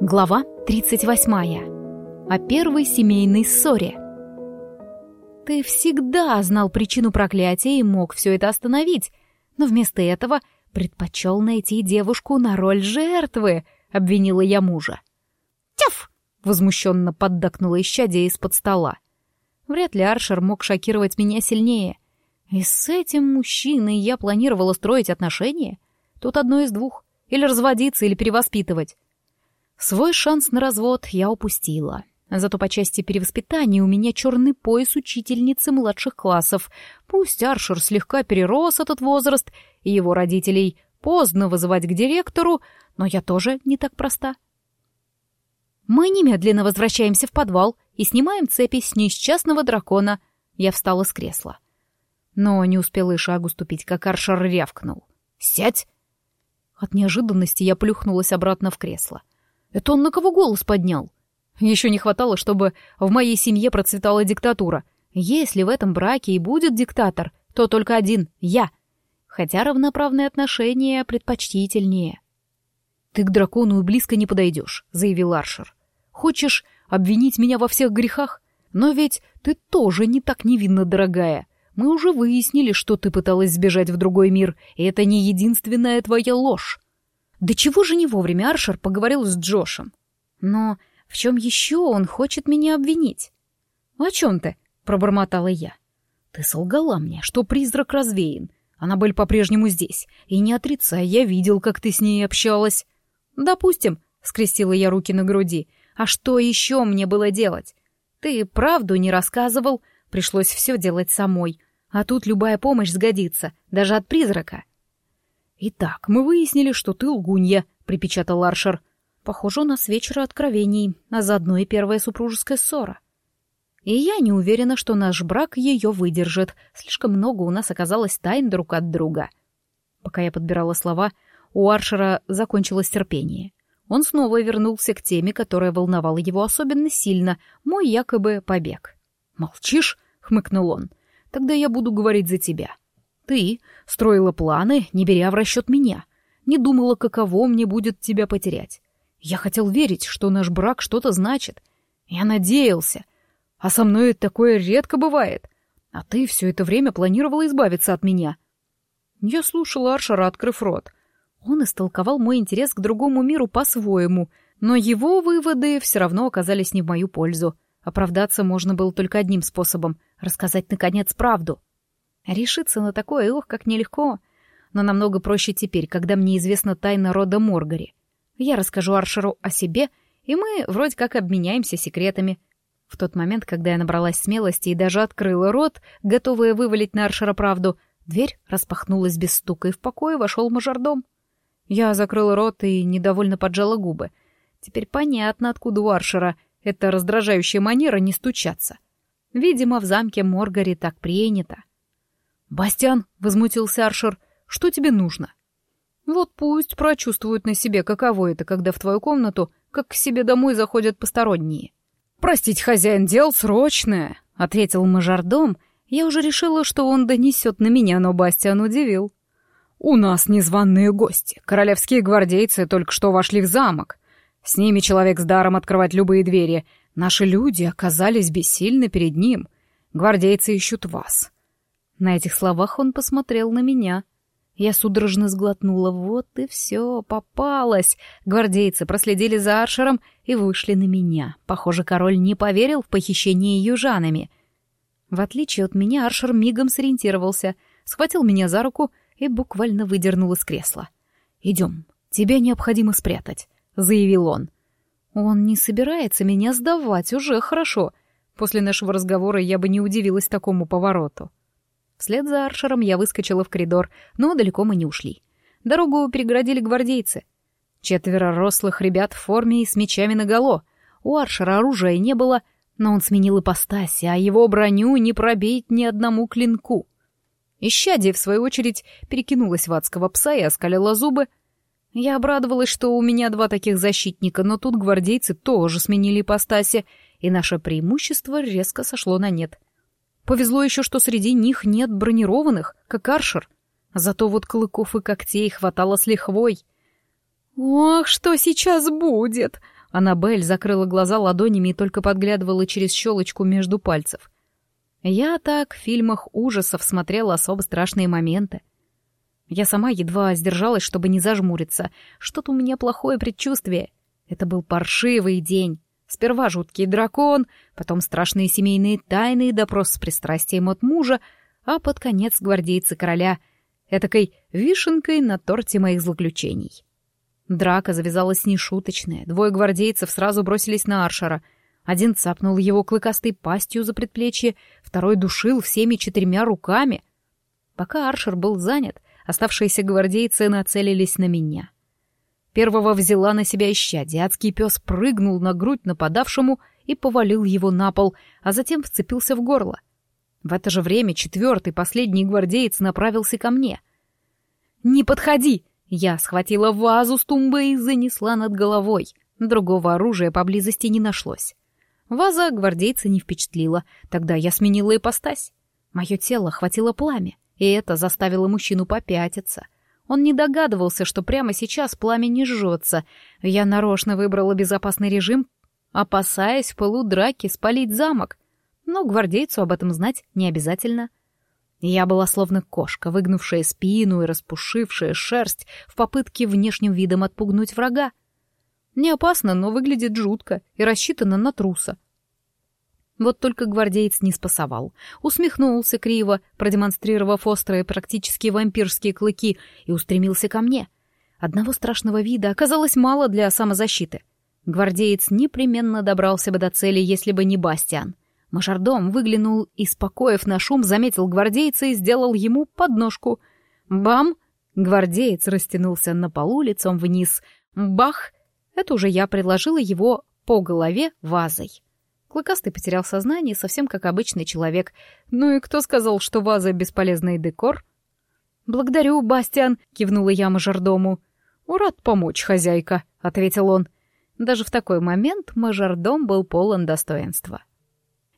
Глава 38. О первой семейной ссоре. Ты всегда знал причину проклятия и мог все это остановить, но вместо этого предпочел найти девушку на роль жертвы, обвинила я мужа. Тяф! возмущенно поддакнула исчадие из-под стола. Вряд ли Аршер мог шокировать меня сильнее. И с этим мужчиной я планировала строить отношения. Тут одно из двух. Или разводиться, или перевоспитывать. Свой шанс на развод я упустила. Зато по части перевоспитания у меня черный пояс учительницы младших классов. Пусть Аршер слегка перерос этот возраст, и его родителей поздно вызывать к директору, но я тоже не так проста. Мы немедленно возвращаемся в подвал и снимаем цепи с несчастного дракона. Я встала с кресла. Но не успела и шагу ступить, как Аршер рявкнул. «Сядь!» От неожиданности я плюхнулась обратно в кресло. Это он на кого голос поднял? Еще не хватало, чтобы в моей семье процветала диктатура. Если в этом браке и будет диктатор, то только один — я. Хотя равноправные отношения предпочтительнее. «Ты к дракону и близко не подойдешь», — заявил Аршер. «Хочешь обвинить меня во всех грехах? Но ведь ты тоже не так невинна, дорогая. Мы уже выяснили, что ты пыталась сбежать в другой мир, и это не единственная твоя ложь. Да чего же не вовремя Аршер поговорил с Джошем? Но в чем еще он хочет меня обвинить? «О чем ты?» — пробормотала я. «Ты солгала мне, что призрак развеян. Аннабель по-прежнему здесь. И не отрицай, я видел, как ты с ней общалась». «Допустим», — скрестила я руки на груди. «А что еще мне было делать? Ты правду не рассказывал, пришлось все делать самой. А тут любая помощь сгодится, даже от призрака. «Итак, мы выяснили, что ты лгунья», — припечатал Аршер. «Похоже, у нас вечер откровений, а заодно и первая супружеская ссора». И я не уверена, что наш брак ее выдержит. Слишком много у нас оказалось тайн друг от друга. Пока я подбирала слова, у Аршера закончилось терпение. Он снова вернулся к теме, которая волновала его особенно сильно, мой якобы побег. «Молчишь?» — хмыкнул он. «Тогда я буду говорить за тебя. Ты строила планы, не беря в расчет меня. Не думала, каково мне будет тебя потерять. Я хотел верить, что наш брак что-то значит. Я надеялся. А со мной такое редко бывает. А ты все это время планировала избавиться от меня. Я слушала Аршера, открыв рот. Он истолковал мой интерес к другому миру по-своему, но его выводы все равно оказались не в мою пользу. Оправдаться можно было только одним способом — рассказать, наконец, правду. Решиться на такое, ох, как нелегко. Но намного проще теперь, когда мне известна тайна рода Моргари. Я расскажу Аршеру о себе, и мы вроде как обменяемся секретами. В тот момент, когда я набралась смелости и даже открыла рот, готовая вывалить на Аршера правду, дверь распахнулась без стука, и в покое вошел мажордом. Я закрыла рот и недовольно поджала губы. Теперь понятно, откуда у Аршера эта раздражающая манера не стучаться. Видимо, в замке Моргари так принято. «Бастиан», — возмутился Аршер, — «что тебе нужно?» «Вот пусть прочувствуют на себе, каково это, когда в твою комнату, как к себе домой заходят посторонние». «Простите, хозяин, дел срочное», — ответил мажордом. Я уже решила, что он донесет на меня, но Бастиан удивил. «У нас незваные гости. Королевские гвардейцы только что вошли в замок. С ними человек с даром открывать любые двери. Наши люди оказались бессильны перед ним. Гвардейцы ищут вас. На этих словах он посмотрел на меня. Я судорожно сглотнула. Вот и все, попалась. Гвардейцы проследили за Аршером и вышли на меня. Похоже, король не поверил в похищение южанами. В отличие от меня, Аршер мигом сориентировался, схватил меня за руку и буквально выдернул из кресла. «Идем, тебя необходимо спрятать», — заявил он. «Он не собирается меня сдавать, уже хорошо. После нашего разговора я бы не удивилась такому повороту». Вслед за Аршером я выскочила в коридор, но далеко мы не ушли. Дорогу перегородили гвардейцы. Четверо рослых ребят в форме и с мечами наголо. У Аршера оружия не было, но он сменил ипостась, а его броню не пробить ни одному клинку. Ищадие, в свою очередь, перекинулась в адского пса и оскалила зубы. Я обрадовалась, что у меня два таких защитника, но тут гвардейцы тоже сменили ипостаси, и наше преимущество резко сошло на нет — Повезло еще, что среди них нет бронированных, как аршер. Зато вот клыков и когтей хватало с лихвой. «Ох, что сейчас будет!» Аннабель закрыла глаза ладонями и только подглядывала через щелочку между пальцев. Я так в фильмах ужасов смотрела особо страшные моменты. Я сама едва сдержалась, чтобы не зажмуриться. Что-то у меня плохое предчувствие. Это был паршивый день. Сперва жуткий дракон, потом страшные семейные тайны и допрос с пристрастием от мужа, а под конец гвардейцы короля, этакой вишенкой на торте моих злоключений. Драка завязалась нешуточная, двое гвардейцев сразу бросились на Аршера. Один цапнул его клыкастой пастью за предплечье, второй душил всеми четырьмя руками. Пока Аршер был занят, оставшиеся гвардейцы нацелились на меня — Первого взяла на себя ища, адский пес прыгнул на грудь нападавшему и повалил его на пол, а затем вцепился в горло. В это же время четвертый, последний гвардеец направился ко мне. «Не подходи!» Я схватила вазу с тумбой и занесла над головой. Другого оружия поблизости не нашлось. Ваза гвардейца не впечатлила, тогда я сменила ипостась. Мое тело хватило пламя, и это заставило мужчину попятиться — он не догадывался, что прямо сейчас пламя не жжется. Я нарочно выбрала безопасный режим, опасаясь в пылу драки спалить замок. Но гвардейцу об этом знать не обязательно. Я была словно кошка, выгнувшая спину и распушившая шерсть в попытке внешним видом отпугнуть врага. Не опасно, но выглядит жутко и рассчитано на труса. Вот только гвардеец не спасовал. Усмехнулся криво, продемонстрировав острые, практически вампирские клыки, и устремился ко мне. Одного страшного вида оказалось мало для самозащиты. Гвардеец непременно добрался бы до цели, если бы не Бастиан. Мажордом выглянул и, спокоив на шум, заметил гвардейца и сделал ему подножку. Бам! Гвардеец растянулся на полу лицом вниз. Бах! Это уже я предложила его по голове вазой. Клыкастый потерял сознание, совсем как обычный человек. Ну и кто сказал, что ваза — бесполезный декор? «Благодарю, Бастиан», — кивнула я мажордому. «Рад помочь, хозяйка», — ответил он. Даже в такой момент мажордом был полон достоинства.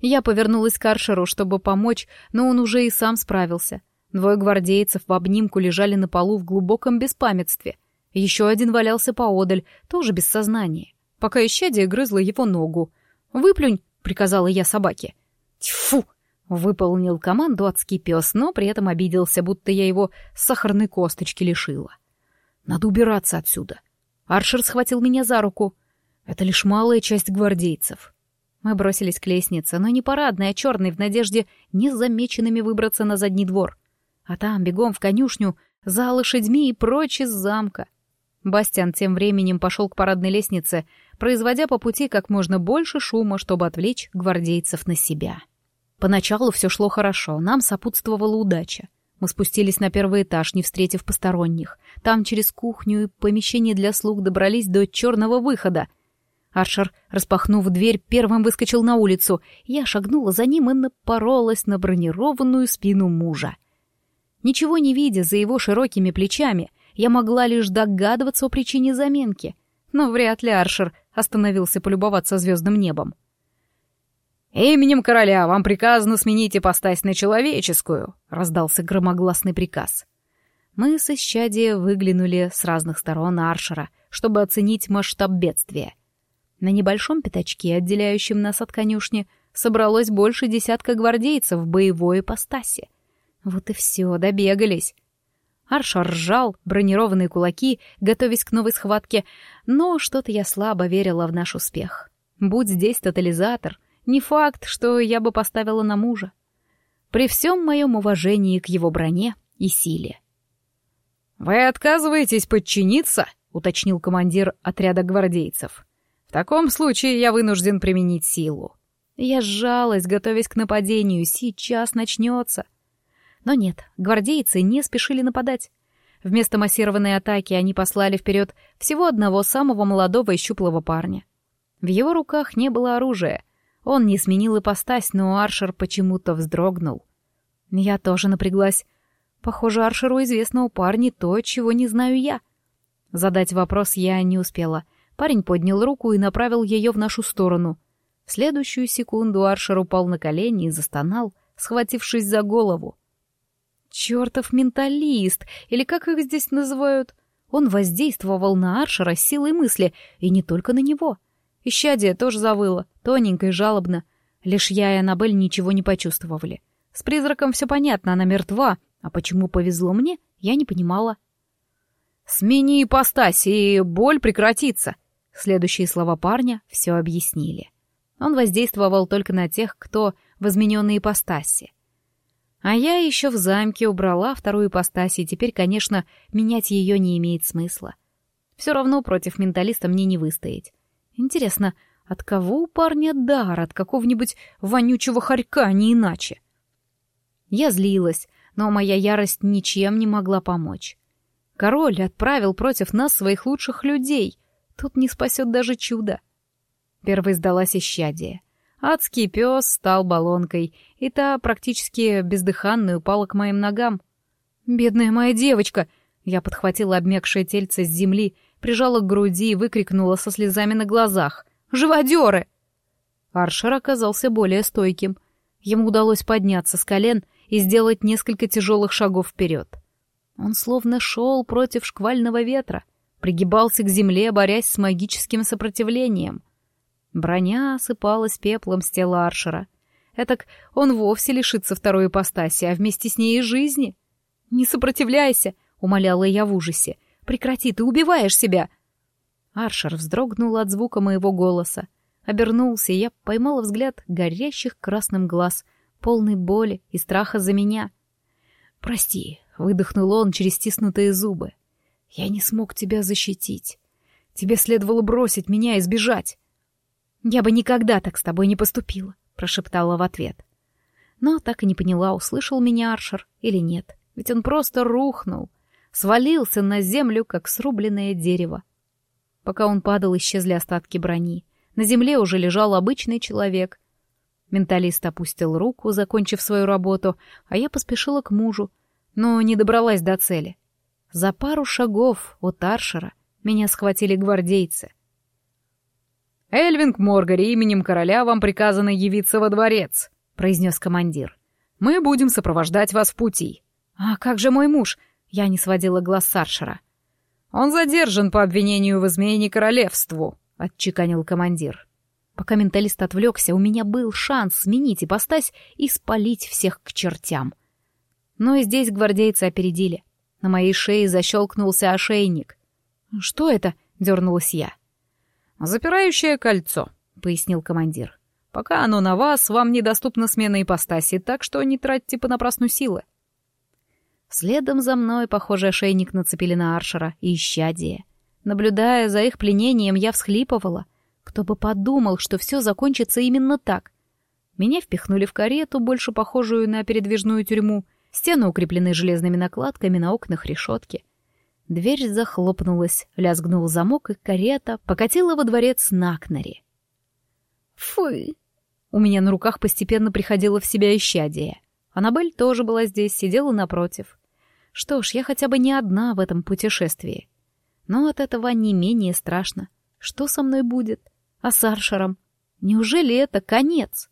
Я повернулась к Аршеру, чтобы помочь, но он уже и сам справился. Двое гвардейцев в обнимку лежали на полу в глубоком беспамятстве. Еще один валялся поодаль, тоже без сознания, пока исчадие грызло его ногу. «Выплюнь!» — приказала я собаке. «Тьфу!» — выполнил команду адский пес, но при этом обиделся, будто я его сахарной косточки лишила. «Надо убираться отсюда!» Аршер схватил меня за руку. «Это лишь малая часть гвардейцев». Мы бросились к лестнице, но не парадной, а черной, в надежде незамеченными выбраться на задний двор. А там бегом в конюшню, за лошадьми и прочь из замка. Бастиан тем временем пошел к парадной лестнице, производя по пути как можно больше шума, чтобы отвлечь гвардейцев на себя. Поначалу все шло хорошо, нам сопутствовала удача. Мы спустились на первый этаж, не встретив посторонних. Там через кухню и помещение для слуг добрались до черного выхода. Аршер, распахнув дверь, первым выскочил на улицу. Я шагнула за ним и напоролась на бронированную спину мужа. Ничего не видя за его широкими плечами, я могла лишь догадываться о причине заминки но вряд ли Аршер остановился полюбоваться звездным небом. «Именем короля вам приказано сменить ипостась на человеческую», — раздался громогласный приказ. Мы с исчадия выглянули с разных сторон Аршера, чтобы оценить масштаб бедствия. На небольшом пятачке, отделяющем нас от конюшни, собралось больше десятка гвардейцев в боевой ипостаси. Вот и все, добегались. Аршар ржал, бронированные кулаки, готовясь к новой схватке, но что-то я слабо верила в наш успех. Будь здесь тотализатор, не факт, что я бы поставила на мужа. При всем моем уважении к его броне и силе. «Вы отказываетесь подчиниться?» — уточнил командир отряда гвардейцев. «В таком случае я вынужден применить силу». Я сжалась, готовясь к нападению. Сейчас начнется. Но нет, гвардейцы не спешили нападать. Вместо массированной атаки они послали вперед всего одного самого молодого и щуплого парня. В его руках не было оружия. Он не сменил ипостась, но Аршер почему-то вздрогнул. Я тоже напряглась. Похоже, Аршеру известно у парня то, чего не знаю я. Задать вопрос я не успела. Парень поднял руку и направил ее в нашу сторону. В следующую секунду Аршер упал на колени и застонал, схватившись за голову. Чертов менталист, или как их здесь называют. Он воздействовал на Аршера силой мысли, и не только на него. Исчадие тоже завыло, тоненько и жалобно. Лишь я и Аннабель ничего не почувствовали. С призраком все понятно, она мертва, а почему повезло мне, я не понимала. «Смени ипостась, и боль прекратится!» Следующие слова парня все объяснили. Он воздействовал только на тех, кто в измененной ипостаси. А я еще в замке убрала вторую ипостась, и теперь, конечно, менять ее не имеет смысла. Все равно против менталиста мне не выстоять. Интересно, от кого у парня дар? От какого-нибудь вонючего хорька, не иначе? Я злилась, но моя ярость ничем не могла помочь. Король отправил против нас своих лучших людей. Тут не спасет даже чудо. Первой сдалась исчадие. Адский пес стал баллонкой, и та практически бездыханной упала к моим ногам. «Бедная моя девочка!» Я подхватила обмякшее тельце с земли, прижала к груди и выкрикнула со слезами на глазах. «Живодеры!» Аршер оказался более стойким. Ему удалось подняться с колен и сделать несколько тяжелых шагов вперед. Он словно шел против шквального ветра, пригибался к земле, борясь с магическим сопротивлением. Броня осыпалась пеплом с тела Аршера. Этак он вовсе лишится второй ипостаси, а вместе с ней и жизни. «Не сопротивляйся!» — умоляла я в ужасе. «Прекрати, ты убиваешь себя!» Аршер вздрогнул от звука моего голоса. Обернулся, и я поймала взгляд горящих красным глаз, полный боли и страха за меня. «Прости», — выдохнул он через стиснутые зубы. «Я не смог тебя защитить. Тебе следовало бросить меня и сбежать». «Я бы никогда так с тобой не поступила», — прошептала в ответ. Но так и не поняла, услышал меня Аршер или нет. Ведь он просто рухнул, свалился на землю, как срубленное дерево. Пока он падал, исчезли остатки брони. На земле уже лежал обычный человек. Менталист опустил руку, закончив свою работу, а я поспешила к мужу, но не добралась до цели. За пару шагов от Аршера меня схватили гвардейцы. «Эльвинг Моргари, именем короля вам приказано явиться во дворец», — произнес командир. «Мы будем сопровождать вас в пути». «А как же мой муж?» — я не сводила глаз с Аршера. «Он задержан по обвинению в измене королевству», — отчеканил командир. Пока менталист отвлекся, у меня был шанс сменить ипостась и спалить всех к чертям. Но и здесь гвардейцы опередили. На моей шее защелкнулся ошейник. «Что это?» — дернулась я. «Запирающее кольцо», — пояснил командир. «Пока оно на вас, вам недоступна смена ипостаси, так что не тратьте понапрасну силы». Следом за мной, похоже, ошейник нацепили на Аршера и Исчадие. Наблюдая за их пленением, я всхлипывала. Кто бы подумал, что все закончится именно так. Меня впихнули в карету, больше похожую на передвижную тюрьму. Стены укреплены железными накладками, на окнах решетки. Дверь захлопнулась, лязгнул замок, и карета покатила во дворец Накнари. Фу! У меня на руках постепенно приходило в себя исчадие. Аннабель тоже была здесь, сидела напротив. Что ж, я хотя бы не одна в этом путешествии. Но от этого не менее страшно. Что со мной будет? А с Аршером? Неужели это конец?